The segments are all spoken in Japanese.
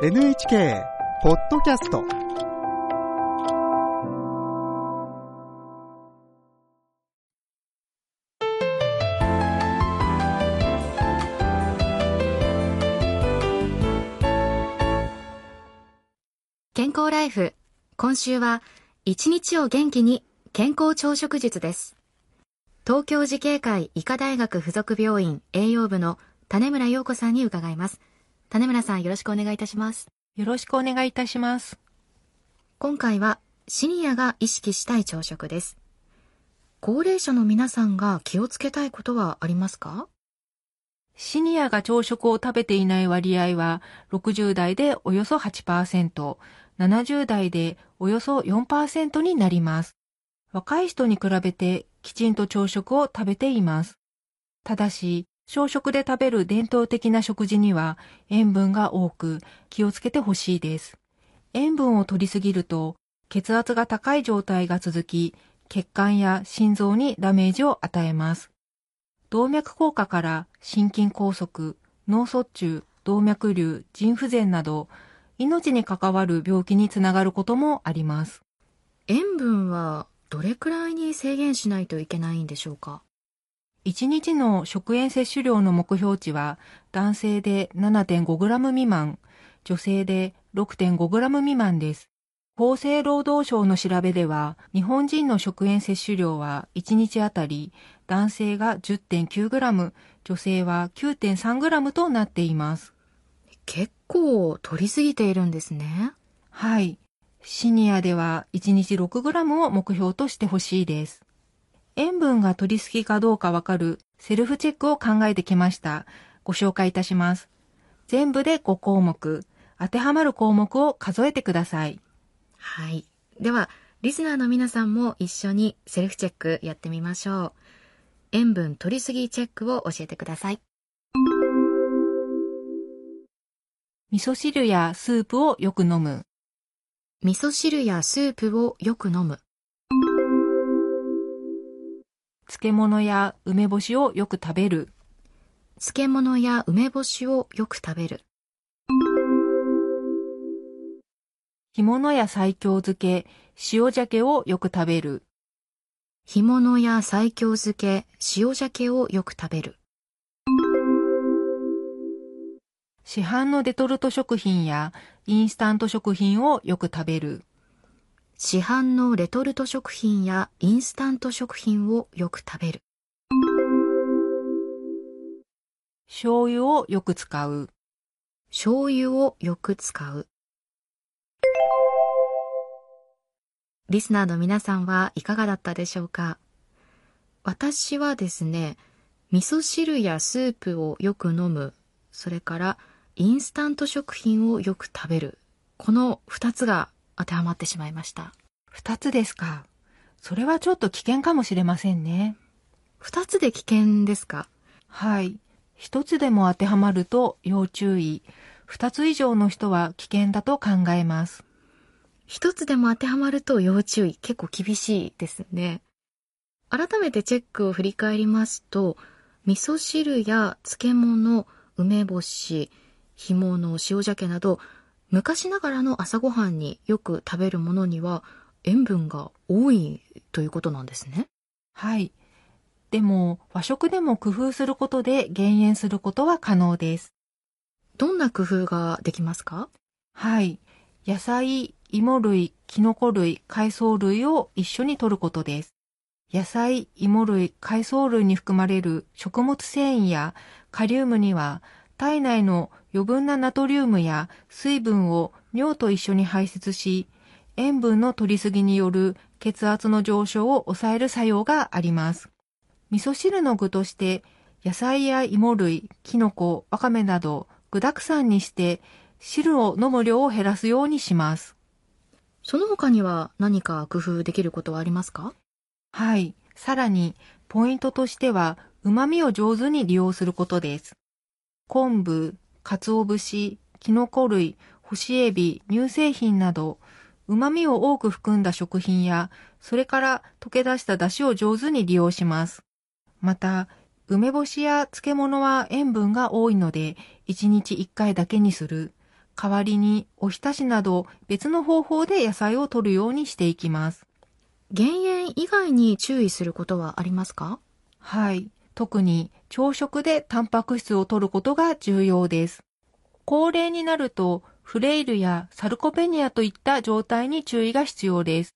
NHK ポッドキャスト健康ライフ。今週は一日を元気に健康朝食術です。東京慈恵会医科大学附属病院栄養部の種村陽子さんに伺います。種村さんよろしくお願いいたしますよろしくお願いいたします。今回はシニアが意識したい朝食です高齢者の皆さんが気をつけたいことはありますか？シニアが朝食を食べていない割合は60代でおよそ8%、70代でおよそ4%になります。若い人に比べてきちんと朝食を食べています。ただし、朝食で食べる伝統的な食事には塩分が多く気をつけてほしいです。塩分を摂りすぎると血圧が高い状態が続き、血管や心臓にダメージを与えます。動脈硬化から心筋梗塞、脳卒中、動脈瘤、腎不全など命に関わる病気につながることもあります。塩分はどれくらいに制限しないといけないんでしょうか？1日の食塩摂取量の目標値は男性で 7.5g 未満、女性で 6.5g 未満です。厚生労働省の調べでは、日本人の食塩摂取量は1日あたり男性が 10.9g、女性は 9.3g となっています。結構取りすぎているんですねはい。シニアでは1日 6g を目標としてほしいです。塩分が取りすぎかどうかわかるセルフチェックを考えてきました。ご紹介いたします。全部で5項目、当てはまる項目を数えてください。はい。では、リスナーの皆さんも一緒にセルフチェックやってみましょう。塩分取りすぎチェックを教えてください。味噌汁やスープをよく飲む。味噌汁やスープをよく飲む。漬物や梅干しをよく食べる。漬物や梅干しをよく食べる。干物や西京漬け、塩鮭をよく食べる。干物や西京漬け、塩鮭をよく食べる。市販のレトルト食品やインスタント食品をよく食べる。市販のレトルト食品やインスタント食品をよく食べる。醤油をよく使う。醤油をよく使う。リスナーの皆さんはいかがだったでしょうか？私はですね、味噌汁やスープをよく飲む、それからインスタント食品をよく食べる。この二つが当てはまってしまいました。二つですか。それはちょっと危険かもしれませんね。二つで危険ですか？はい。一つでも当てはまると要注意。二つ以上の人は危険だと考えます。一つでも当てはまると要注意。結構厳しいですね。改めてチェックを振り返りますと、味噌汁や漬物、梅干し、干物、塩鮭など、昔ながらの朝ごはんによく食べるものには塩分が多いということなんですね。はい。でも、和食でも工夫することで減塩することは可能です。どんな工夫ができますか？はい。野菜、芋類、キノコ類、海藻類を一緒に摂ることです。野菜、芋類、海藻類に含まれる食物繊維やカリウムには体内の余分なナトリウムや水分を尿と一緒に排泄し、塩分の摂りすぎによる血圧の上昇を抑える作用があります。味噌汁の具として野菜や芋類、キノコ、わかめなど具沢山にして汁を飲む量を減らすようにします。その他には何か工夫できることはありますか？はい。さらに、ポイントとしては、旨味を上手に利用することです。昆布、鰹節、キノコ類、干しエビ、乳製品など、旨味を多く含んだ食品や、それから溶け出した出汁を上手に利用します。また、梅干しや漬物は塩分が多いので、1日1回だけにする。代わりにおひたしなど別の方法で野菜を摂るようにしていきます。減塩以外に注意することはありますか？はい。特に朝食でタンパク質を摂ることが重要です。高齢になるとフレイルやサルコペニアといった状態に注意が必要です。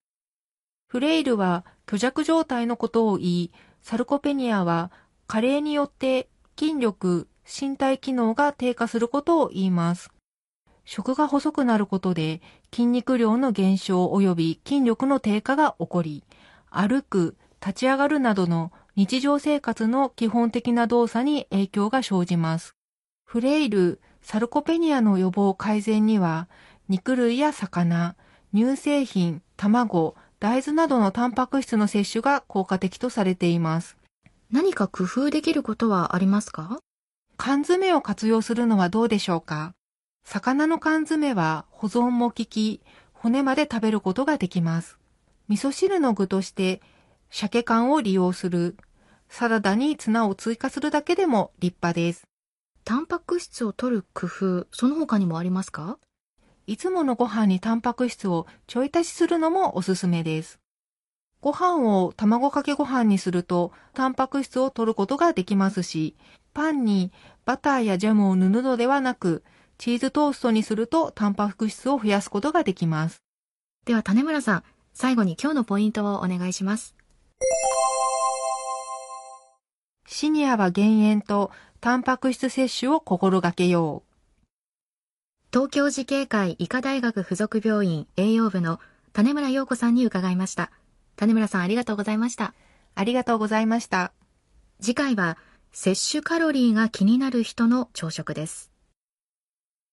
フレイルは虚弱状態のことを言い、サルコペニアは加齢によって筋力、身体機能が低下することを言います。食が細くなることで筋肉量の減少及び筋力の低下が起こり、歩く、立ち上がるなどの日常生活の基本的な動作に影響が生じます。フレイル、サルコペニアの予防改善には、肉類や魚、乳製品、卵、大豆などのタンパク質の摂取が効果的とされています。何か工夫できることはありますか？缶詰を活用するのはどうでしょうか？魚の缶詰は保存も効き、骨まで食べることができます。味噌汁の具として鮭缶を利用する。サラダにツナを追加するだけでも立派です。タンパク質を取る工夫、その他にもありますか？いつものご飯にタンパク質をちょい足しするのもおすすめです。ご飯を卵かけご飯にするとタンパク質を取ることができますし、パンにバターやジャムを塗るのではなく、チーズトーストにするとタンパク質を増やすことができます。では種村さん、最後に今日のポイントをお願いします。シニアは減塩とタンパク質摂取を心がけよう。東京慈恵会医科大学附属病院栄養部の種村陽子さんに伺いました。種村さんありがとうございました。ありがとうございました。次回は摂取カロリーが気になる人の朝食です。